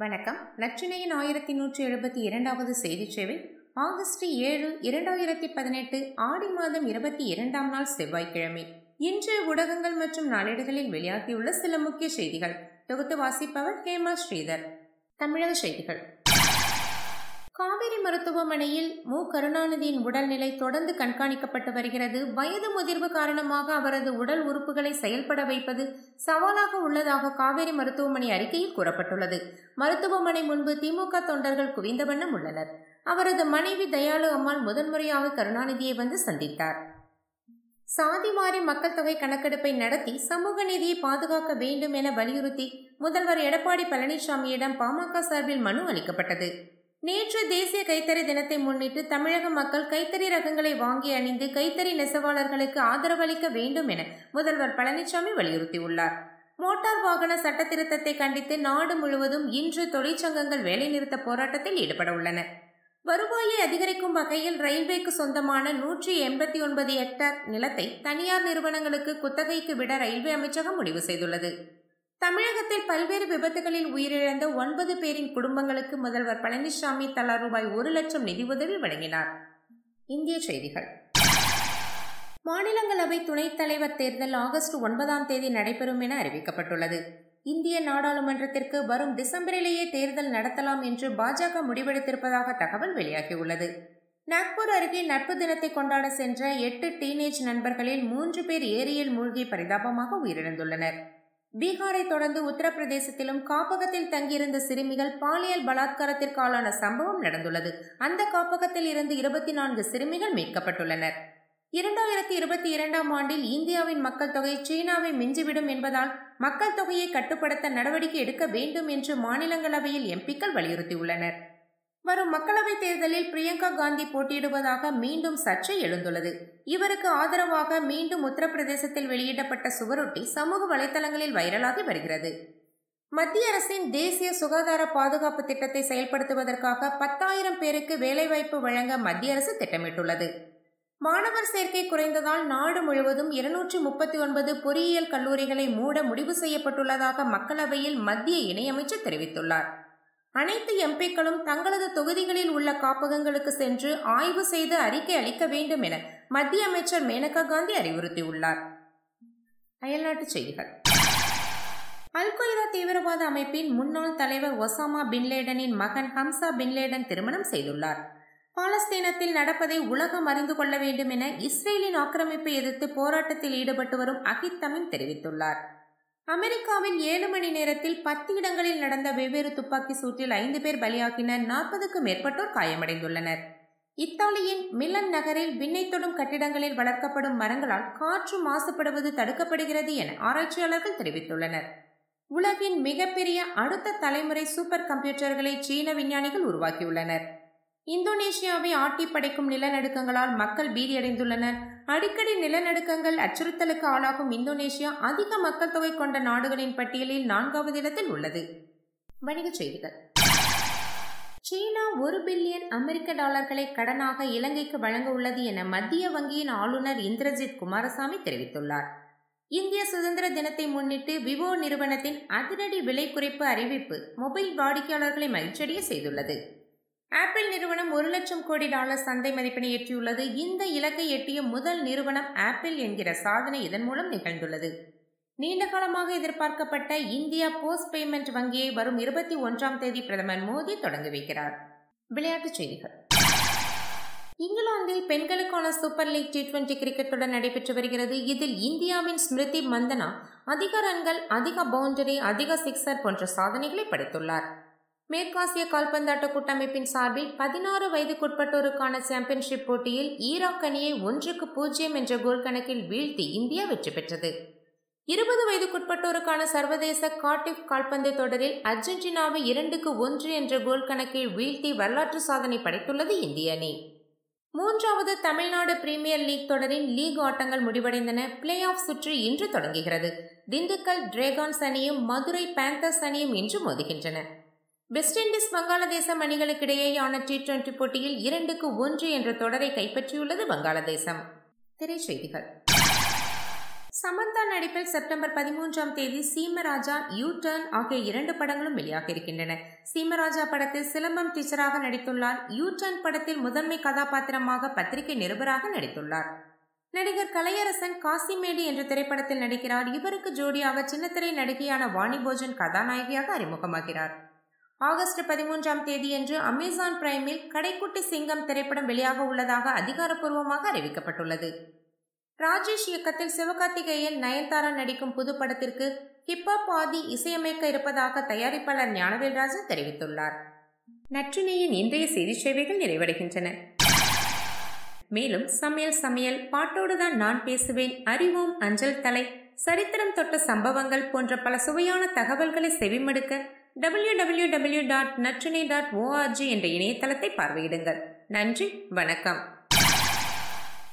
வணக்கம். நச்சினையின் ஆயிரத்தி நூற்றி எழுபத்தி இரண்டாவது செய்தி சேவை ஆகஸ்ட் ஏழு இரண்டாயிரத்தி பதினெட்டு ஆடி மாதம் இருபத்தி இரண்டாம் நாள் செவ்வாய்க்கிழமை. இன்று ஊடகங்கள் மற்றும் நாளேடுகளில் வெளியாகியுள்ள சில முக்கிய செய்திகள். தொகுத்து வாசிப்பவர் ஹேமா ஸ்ரீதர். தமிழக செய்திகள். காவிரி மருத்துவமனையில் மு. கருணாநிதியின் உடல்நிலை தொடர்ந்து கண்காணிக்கப்பட்டு வருகிறது. வயது முதிர்வு காரணமாக அவரது உடல் உறுப்புகளை செயல்பட வைப்பது சவாலாக உள்ளதாக காவேரி மருத்துவமனை அறிக்கையில் கூறப்பட்டுள்ளது. மருத்துவமனை முன்பு திமுக தொண்டர்கள் குவிந்த வண்ணம் உள்ளனர். அவரது மனைவி தயாளு அம்மாள் முதன்முறையாக கருணாநிதியை வந்து சந்தித்தார். சாதி மாறி மக்கள் தொகை கணக்கெடுப்பை நடத்தி சமூக நீதியை பாதுகாக்க வேண்டும் என வலியுறுத்தி முதல்வர் எடப்பாடி பழனிசாமியிடம் பாமக சார்பில் மனு அளிக்கப்பட்டது. நேற்று தேசிய கைத்தறி தினத்தை முன்னிட்டு தமிழக மக்கள் கைத்தறி ரகங்களை வாங்கி அணிந்து கைத்தறி நெசவாளர்களுக்கு ஆதரவளிக்க வேண்டும் என முதல்வர் பழனிசாமி வலியுறுத்தியுள்ளார். மோட்டார் வாகன சட்ட திருத்தத்தை கண்டித்து நாடு முழுவதும் இன்று தொழிற்சங்கங்கள் வேலைநிறுத்த போராட்டத்தில் ஈடுபட உள்ளன. வருவாயை அதிகரிக்கும் வகையில் ரயில்வேக்கு சொந்தமான நூற்றி எண்பத்தி ஒன்பது ஹெக்டேர் நிலத்தை தனியார் நிறுவனங்களுக்கு குத்தகைக்கு விட ரயில்வே அமைச்சகம் முடிவு செய்துள்ளது. தமிழகத்தில் பல்வேறு விபத்துகளில் உயிரிழந்த ஒன்பது பேரின் குடும்பங்களுக்கு முதல்வர் பழனிசாமி தலா ரூபாய் ஒரு லட்சம் நிதி உதவி வழங்கினார். இந்திய செய்திகள். மாநிலங்களவை துணைத் தலைவர் தேர்தல் ஆகஸ்ட் ஒன்பதாம் தேதி நடைபெறும் என அறிவிக்கப்பட்டுள்ளது. இந்திய நாடாளுமன்றத்திற்கு வரும் டிசம்பரிலேயே தேர்தல் நடத்தலாம் என்று பாஜக முடிவெடுத்திருப்பதாக தகவல் வெளியாகியுள்ளது. நாக்பூர் அருகே நட்பு தினத்தை கொண்டாட சென்ற எட்டு டீனேஜ் நண்பர்களில் மூன்று பேர் ஏரியில் மூழ்கி பரிதாபமாக உயிரிழந்துள்ளனர். பீகாரை தொடர்ந்து உத்தரப்பிரதேசத்திலும் காப்பகத்தில் தங்கியிருந்த சிறுமிகள் பாலியல் பலாத்காரத்திற்கான சம்பவம் நடந்துள்ளது. அந்த காப்பகத்தில் இருந்து இருபத்தி நான்கு சிறுமிகள் மீட்கப்பட்டுள்ளனர். இரண்டாயிரத்தி இருபத்தி இரண்டாம் ஆண்டில் இந்தியாவின் மக்கள் தொகை சீனாவை மிஞ்சிவிடும் என்பதால் மக்கள் தொகையை கட்டுப்படுத்த நடவடிக்கை எடுக்க வேண்டும் என்று மாநிலங்களவையில் எம்பிக்கள் வலியுறுத்தியுள்ளனர். வரும் மக்களவைத் தேர்தலில் பிரியங்கா காந்தி போட்டியிடுவதாக மீண்டும் சர்ச்சை எழுந்துள்ளது. இவருக்கு ஆதரவாக மீண்டும் உத்தரப்பிரதேசத்தில் வெளியிடப்பட்ட சுவரொட்டி சமூக வலைதளங்களில் வைரலாகி வருகிறது. மத்திய அரசின் தேசிய சுகாதார பாதுகாப்பு திட்டத்தை செயல்படுத்துவதற்காக பத்தாயிரம் பேருக்கு வேலைவாய்ப்பு வழங்க மத்திய அரசு திட்டமிட்டுள்ளது. மாணவர் சேர்க்கை குறைந்ததால் நாடு முழுவதும் இருநூற்றி முப்பத்தி ஒன்பது பொறியியல் கல்லூரிகளை மூட முடிவு செய்யப்பட்டுள்ளதாக மக்களவையில் மத்திய இணையமைச்சர் தெரிவித்துள்ளார். அனைத்து எம்பிக்களும் தங்களது தொகுதிகளில் உள்ள காப்பகங்களுக்கு சென்று ஆய்வு செய்து அறிக்கை அளிக்க வேண்டும் என மத்திய அமைச்சர் மேனகா காந்தி அறிவுறுத்தியுள்ளார். அயல்நாட்டு செய்திகள். அல்கொய்தா தீவிரவாத அமைப்பின் முன்னாள் தலைவர் ஒசாமா பின்லேடனின் மகன் ஹம்சா பின்லேடன் திருமணம் செய்துள்ளார். பாலஸ்தீனத்தில் நடப்பதை உலகம் அறிந்து கொள்ள வேண்டும் என இஸ்ரேலின் ஆக்கிரமிப்பை எதிர்த்து போராட்டத்தில் ஈடுபட்டு வரும் அகித் தமின் தெரிவித்துள்ளார். அமெரிக்காவின் ஏழு மணி நேரத்தில் பத்து இடங்களில் நடந்த வெவ்வேறு துப்பாக்கி சூட்டில் ஐந்து பேர் பலியாகினர் நாற்பதுக்கும் மேற்பட்டோர் காயமடைந்துள்ளனர். இத்தாலியின் மில்லன் நகரில் விண்ணை தொடும் கட்டிடங்களில் வளர்க்கப்படும் மரங்களால் காற்று மாசுபடுவது தடுக்கப்படுகிறது என ஆராய்ச்சியாளர்கள் தெரிவித்துள்ளனர். உலகின் மிகப்பெரிய அடுத்த தலைமுறை சூப்பர் கம்ப்யூட்டர்களை சீன விஞ்ஞானிகள் உருவாக்கியுள்ளனர். இந்தோனேஷியாவை ஆட்டி படைக்கும் நிலநடுக்கங்களால் மக்கள் பீதியடைந்துள்ளனர். அடிக்கடி நிலநடுக்கங்கள் அச்சுறுத்தலுக்கு ஆளாகும் இந்தோனேஷியா அதிக மக்கள் தொகை கொண்ட நாடுகளின் பட்டியலில் நான்காவது இடத்தில் உள்ளது. வணிகச் செய்திகள். சீனா ஒரு பில்லியன் அமெரிக்க டாலர்களை கடனாக இலங்கைக்கு வழங்க உள்ளது என மத்திய வங்கியின் ஆளுநர் இந்திரஜித் குமாரசாமி தெரிவித்துள்ளார். இந்திய சுதந்திர தினத்தை முன்னிட்டு விவோ நிறுவனத்தின் அதிரடி விலை குறைப்பு அறிவிப்பு மொபைல் வாடிக்கையாளர்களை மகிழ்ச்சியடைய செய்துள்ளது. ஆப்பிள் நிறுவனம் ஒரு லட்சம் கோடி டாலர் சந்தை மதிப்பினை எட்டியுள்ளது. இந்த இலக்கை எட்டிய முதல் நிறுவனம் ஆப்பிள் என்கிற சாதனை இதன் மூலம் நிகழ்ந்துள்ளது. நீண்ட காலமாக எதிர்பார்க்கப்பட்ட இந்தியா போஸ்ட் பேமெண்ட் வங்கியை வரும் இருபத்தி ஒன்றாம் தேதி பிரதமர் மோடி தொடங்கி வைக்கிறார். விளையாட்டுச் செய்திகள். இங்கிலாந்தில் பெண்களுக்கான super league T twenty cricket தொடர் நடைபெற்று வருகிறது. இதில் இந்தியாவின் ஸ்மிருதி மந்தனா அதிக ரன்கள் அதிக பவுண்டரி அதிக சிக்ஸர் போன்ற சாதனைகளை படைத்துள்ளார். மேற்காசிய கால்பந்தாட்ட கூட்டமைப்பின் சார்பில் பதினாறு வயதுக்குட்பட்டோருக்கான சாம்பியன்ஷிப் போட்டியில் ஈராக் அணியை ஒன்றுக்கு பூஜ்ஜியம் என்ற கோல் கணக்கில் வீழ்த்தி இந்தியா வெற்றி பெற்றது. இருபது வயதுக்குட்பட்டோருக்கான சர்வதேச காட்டிப் கால்பந்து தொடரில் அர்ஜென்டினாவை இரண்டுக்கு ஒன்று என்ற கோல் கணக்கில் வீழ்த்தி வரலாற்று சாதனை படைத்துள்ளது இந்திய அணி. மூன்றாவது தமிழ்நாடு பிரீமியர் லீக் தொடரின் லீக் ஆட்டங்கள் முடிவடைந்தன. பிளே ஆஃப் சுற்று இன்று தொடங்குகிறது. திண்டுக்கல் டிரேகான்ஸ் அணியும் மதுரை பேந்தர்ஸ் அணியும் இன்று மோதுகின்றன. வெஸ்ட் இண்டீஸ் வங்காளதேசம் அணிகளுக்கிடையேயான டி டுவெண்டி போட்டியில் இரண்டுக்கு ஒன்று என்ற தொடரை கைப்பற்றியுள்ளது வங்காளதேசம். திரைச்செய்திகள் சமந்தா நடிப்பில் செப்டம்பர் பதிமூன்றாம் தேதி சீமராஜா யூ டர்ன் ஆகிய இரண்டு படங்களும் வெளியாக இருக்கின்றன. சீமராஜா படத்தில் சிலம்பம் டீச்சராக நடித்துள்ளார். யூ டர்ன் படத்தில் முதன்மை கதாபாத்திரமாக பத்திரிகை நிருபராக நடித்துள்ளார். நடிகர் கலையரசன் காசிமேடி என்ற திரைப்படத்தில் நடிக்கிறார். இவருக்கு ஜோடியாக சின்னத்திரை நடிகையான வாணி போஜன் கதாநாயகியாக அறிமுகமாகிறார். ஆகஸ்ட் பதிமூன்றாம் தேதியன்று அமேசான் பிரைமில் கடைக்குட்டி சிங்கம் திரைப்படம் வெளியாக உள்ளதாக அதிகாரப்பூர்வமாக அறிவிக்கப்பட்டுள்ளது. ராஜேஷ் இயக்கத்தில் சிவகார்த்திகேயன் நயன்தாரா நடிக்கும் புது படத்திற்கு ஹிப்ஹாப் ஆதி இசையமைக்க இருப்பதாக தயாரிப்பாளர் ஞானவேல்ராஜன் தெரிவித்துள்ளார். நற்றினையின் இன்றைய செய்தி சேவைகள் நிறைவடைகின்றன. மேலும் சமையல் சமையல் பாட்டோடுதான் நான் பேசுவேன். அறிவோம் அஞ்சல் தலை. சரித்திரம் தொட்ட சம்பவங்கள் போன்ற பல சுவையான தகவல்களை செவிமடுக்க W W W dot Natrinai dot ORG என்ற இணையதளத்தை பார்வையிடுங்கள். நன்றி வணக்கம்.